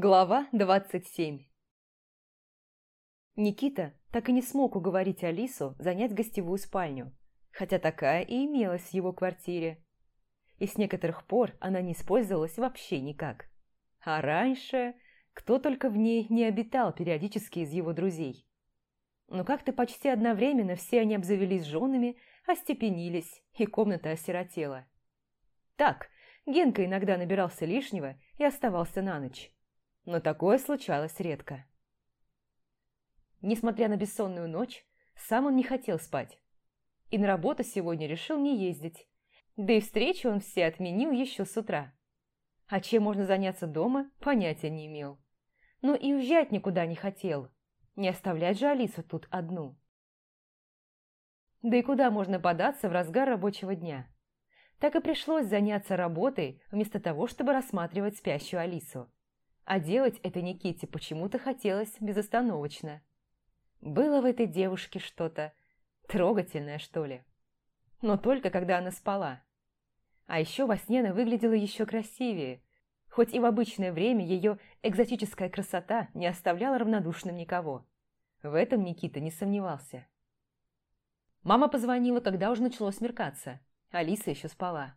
Глава 27 Никита так и не смог уговорить Алису занять гостевую спальню, хотя такая и имелась в его квартире. И с некоторых пор она не использовалась вообще никак. А раньше кто только в ней не обитал периодически из его друзей. Но как-то почти одновременно все они обзавелись женами, остепенились, и комната осиротела. Так, Генка иногда набирался лишнего и оставался на ночь но такое случалось редко. Несмотря на бессонную ночь, сам он не хотел спать. И на работу сегодня решил не ездить. Да и встречи он все отменил еще с утра. А чем можно заняться дома, понятия не имел. Но и уезжать никуда не хотел. Не оставлять же Алису тут одну. Да и куда можно податься в разгар рабочего дня? Так и пришлось заняться работой, вместо того, чтобы рассматривать спящую Алису а делать это Никите почему-то хотелось безостановочно. Было в этой девушке что-то трогательное, что ли. Но только когда она спала. А еще во сне она выглядела еще красивее, хоть и в обычное время ее экзотическая красота не оставляла равнодушным никого. В этом Никита не сомневался. Мама позвонила, когда уже начало смеркаться. Алиса еще спала.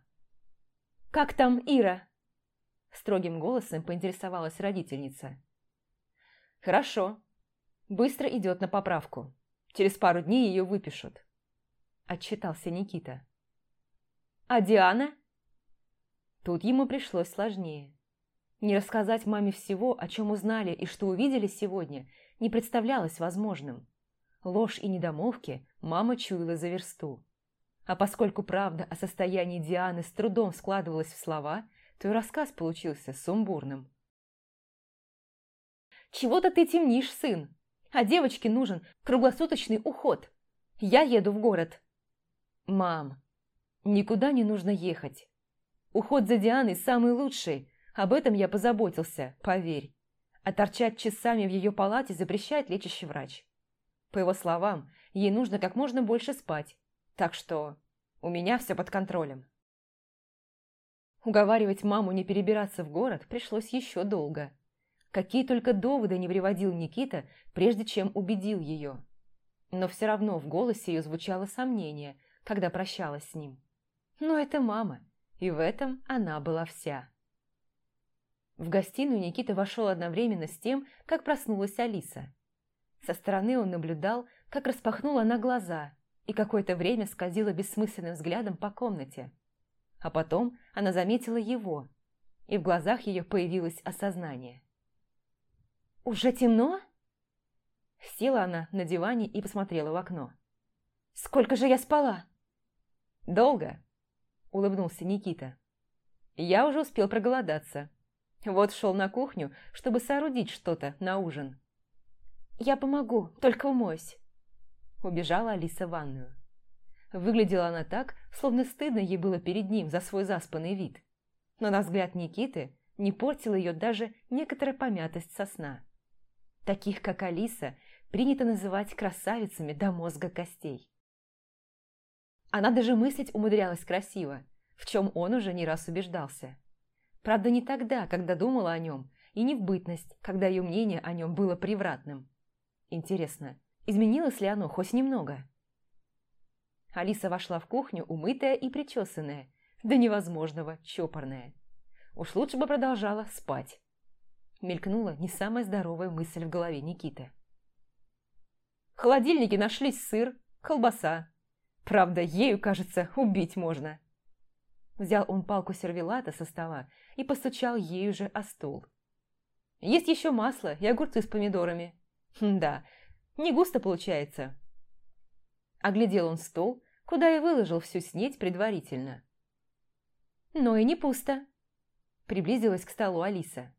«Как там Ира?» Строгим голосом поинтересовалась родительница. «Хорошо. Быстро идет на поправку. Через пару дней ее выпишут», – отчитался Никита. «А Диана?» Тут ему пришлось сложнее. Не рассказать маме всего, о чем узнали и что увидели сегодня, не представлялось возможным. Ложь и недомолвки мама чуяла за версту. А поскольку правда о состоянии Дианы с трудом складывалась в слова – Твой рассказ получился сумбурным. «Чего-то ты темнишь, сын, а девочке нужен круглосуточный уход. Я еду в город». «Мам, никуда не нужно ехать. Уход за Дианой самый лучший, об этом я позаботился, поверь. А торчать часами в ее палате запрещает лечащий врач. По его словам, ей нужно как можно больше спать, так что у меня все под контролем». Уговаривать маму не перебираться в город пришлось еще долго. Какие только доводы не приводил Никита, прежде чем убедил ее. Но все равно в голосе ее звучало сомнение, когда прощалась с ним. Но это мама, и в этом она была вся. В гостиную Никита вошел одновременно с тем, как проснулась Алиса. Со стороны он наблюдал, как распахнула она глаза и какое-то время скользила бессмысленным взглядом по комнате. А потом она заметила его, и в глазах ее появилось осознание. «Уже темно?» Села она на диване и посмотрела в окно. «Сколько же я спала?» «Долго», – улыбнулся Никита. «Я уже успел проголодаться. Вот шел на кухню, чтобы соорудить что-то на ужин». «Я помогу, только умоюсь», – убежала Алиса в ванную. Выглядела она так, словно стыдно ей было перед ним за свой заспанный вид. Но на взгляд Никиты не портила ее даже некоторая помятость со сна. Таких, как Алиса, принято называть красавицами до мозга костей. Она даже мыслить умудрялась красиво, в чем он уже не раз убеждался. Правда, не тогда, когда думала о нем, и не в бытность, когда ее мнение о нем было превратным. Интересно, изменилось ли оно хоть немного? Алиса вошла в кухню, умытая и причесанная, до невозможного чопорная. Уж лучше бы продолжала спать. Мелькнула не самая здоровая мысль в голове Никиты. В холодильнике нашлись сыр, колбаса. Правда, ею, кажется, убить можно. Взял он палку сервелата со стола и постучал ею же о стол. Есть еще масло и огурцы с помидорами. Хм, да, не густо получается, Оглядел он стол, куда и выложил всю снеть предварительно. Но и не пусто. Приблизилась к столу Алиса.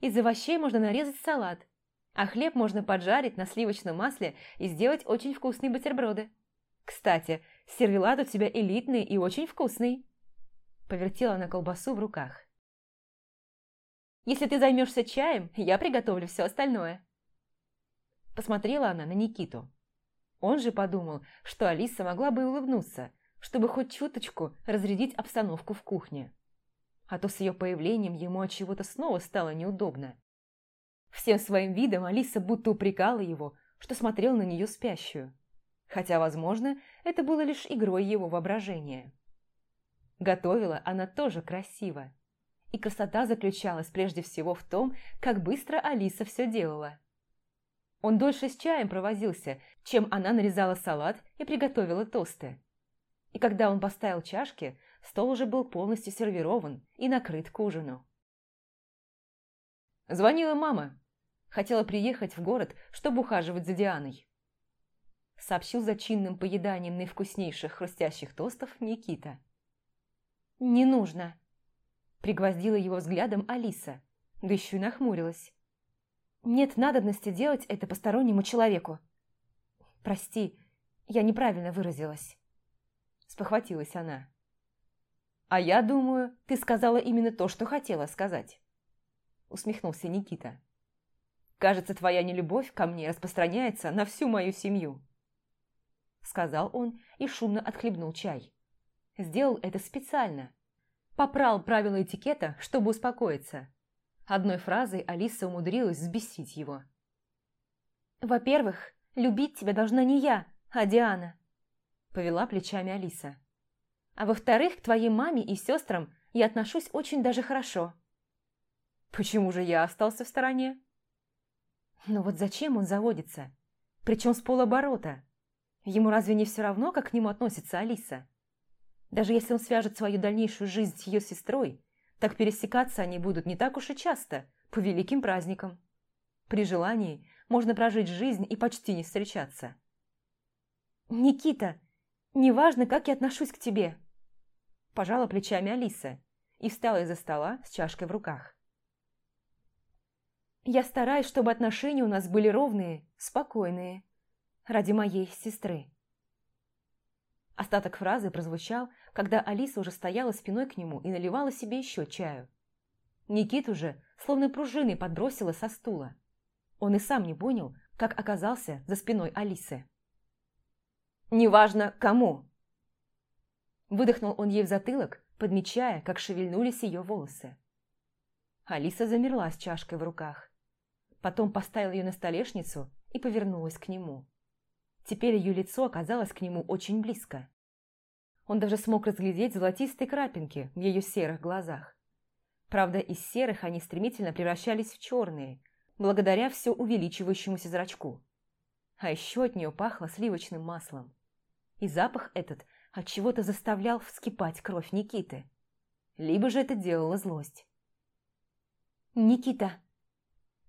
Из овощей можно нарезать салат, а хлеб можно поджарить на сливочном масле и сделать очень вкусные бутерброды. Кстати, сервелат у тебя элитный и очень вкусный. Повертела она колбасу в руках. Если ты займешься чаем, я приготовлю все остальное. Посмотрела она на Никиту. Он же подумал, что Алиса могла бы улыбнуться, чтобы хоть чуточку разрядить обстановку в кухне. А то с ее появлением ему от чего-то снова стало неудобно. Всем своим видом Алиса будто упрекала его, что смотрел на нее спящую. Хотя, возможно, это было лишь игрой его воображения. Готовила она тоже красиво. И красота заключалась прежде всего в том, как быстро Алиса все делала. Он дольше с чаем провозился, чем она нарезала салат и приготовила тосты. И когда он поставил чашки, стол уже был полностью сервирован и накрыт к ужину. Звонила мама. Хотела приехать в город, чтобы ухаживать за Дианой. Сообщил за чинным поеданием наивкуснейших хрустящих тостов Никита. «Не нужно», – пригвоздила его взглядом Алиса, да еще и нахмурилась. «Нет надобности делать это постороннему человеку». «Прости, я неправильно выразилась», – спохватилась она. «А я думаю, ты сказала именно то, что хотела сказать», – усмехнулся Никита. «Кажется, твоя нелюбовь ко мне распространяется на всю мою семью», – сказал он и шумно отхлебнул чай. Сделал это специально. Попрал правила этикета, чтобы успокоиться. Одной фразой Алиса умудрилась взбесить его. «Во-первых, любить тебя должна не я, а Диана», – повела плечами Алиса. «А во-вторых, к твоей маме и сестрам я отношусь очень даже хорошо». «Почему же я остался в стороне?» «Ну вот зачем он заводится? Причем с полоборота. Ему разве не все равно, как к нему относится Алиса?» Даже если он свяжет свою дальнейшую жизнь с ее сестрой, так пересекаться они будут не так уж и часто, по великим праздникам. При желании можно прожить жизнь и почти не встречаться. «Никита, неважно, как я отношусь к тебе», – пожала плечами Алиса и встала из-за стола с чашкой в руках. «Я стараюсь, чтобы отношения у нас были ровные, спокойные, ради моей сестры». Остаток фразы прозвучал, когда Алиса уже стояла спиной к нему и наливала себе еще чаю. Никит уже словно пружиной подбросила со стула. Он и сам не понял, как оказался за спиной Алисы. «Неважно, кому!» Выдохнул он ей в затылок, подмечая, как шевельнулись ее волосы. Алиса замерла с чашкой в руках. Потом поставила ее на столешницу и повернулась к нему. Теперь ее лицо оказалось к нему очень близко. Он даже смог разглядеть золотистые крапинки в ее серых глазах. Правда, из серых они стремительно превращались в черные, благодаря все увеличивающемуся зрачку. А еще от нее пахло сливочным маслом. И запах этот от чего то заставлял вскипать кровь Никиты. Либо же это делала злость. «Никита!»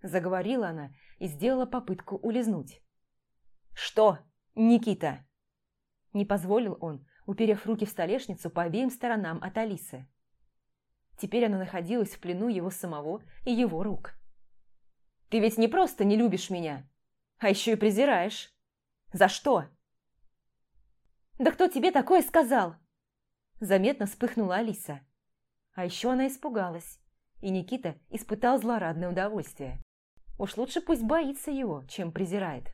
Заговорила она и сделала попытку улизнуть. «Что, Никита?» Не позволил он, уперев руки в столешницу по обеим сторонам от Алисы. Теперь она находилась в плену его самого и его рук. «Ты ведь не просто не любишь меня, а еще и презираешь. За что?» «Да кто тебе такое сказал?» Заметно вспыхнула Алиса. А еще она испугалась, и Никита испытал злорадное удовольствие. Уж лучше пусть боится его, чем презирает.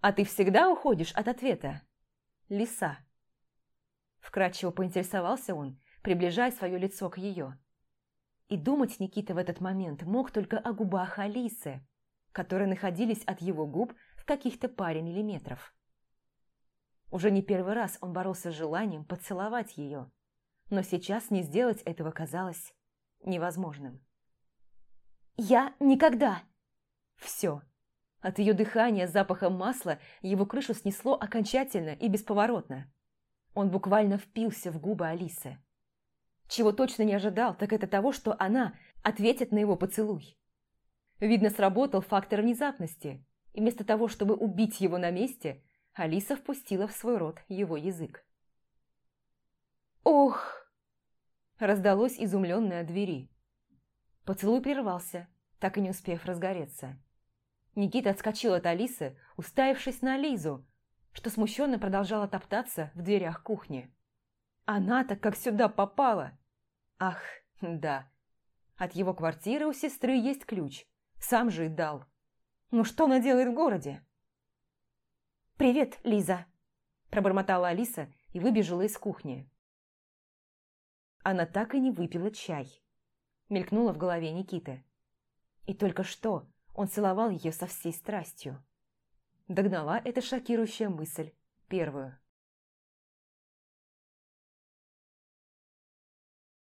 «А ты всегда уходишь от ответа?» «Лиса». Вкратчиво поинтересовался он, приближая свое лицо к ее. И думать Никита в этот момент мог только о губах Алисы, которые находились от его губ в каких-то паре миллиметров. Уже не первый раз он боролся с желанием поцеловать ее, но сейчас не сделать этого казалось невозможным. «Я никогда!» «Все, от ее дыхания с запахом масла его крышу снесло окончательно и бесповоротно. Он буквально впился в губы Алисы. Чего точно не ожидал, так это того, что она ответит на его поцелуй. Видно, сработал фактор внезапности, и вместо того, чтобы убить его на месте, Алиса впустила в свой рот его язык. «Ох!» Раздалось изумленное от двери. Поцелуй прервался, так и не успев разгореться. Никита отскочил от Алисы, уставившись на Лизу, что смущенно продолжала топтаться в дверях кухни. Она-то как сюда попала! Ах, да. От его квартиры у сестры есть ключ. Сам же и дал. Ну что она делает в городе? «Привет, Лиза!» Пробормотала Алиса и выбежала из кухни. Она так и не выпила чай. Мелькнула в голове Никиты. И только что он целовал ее со всей страстью. Догнала эта шокирующая мысль первую.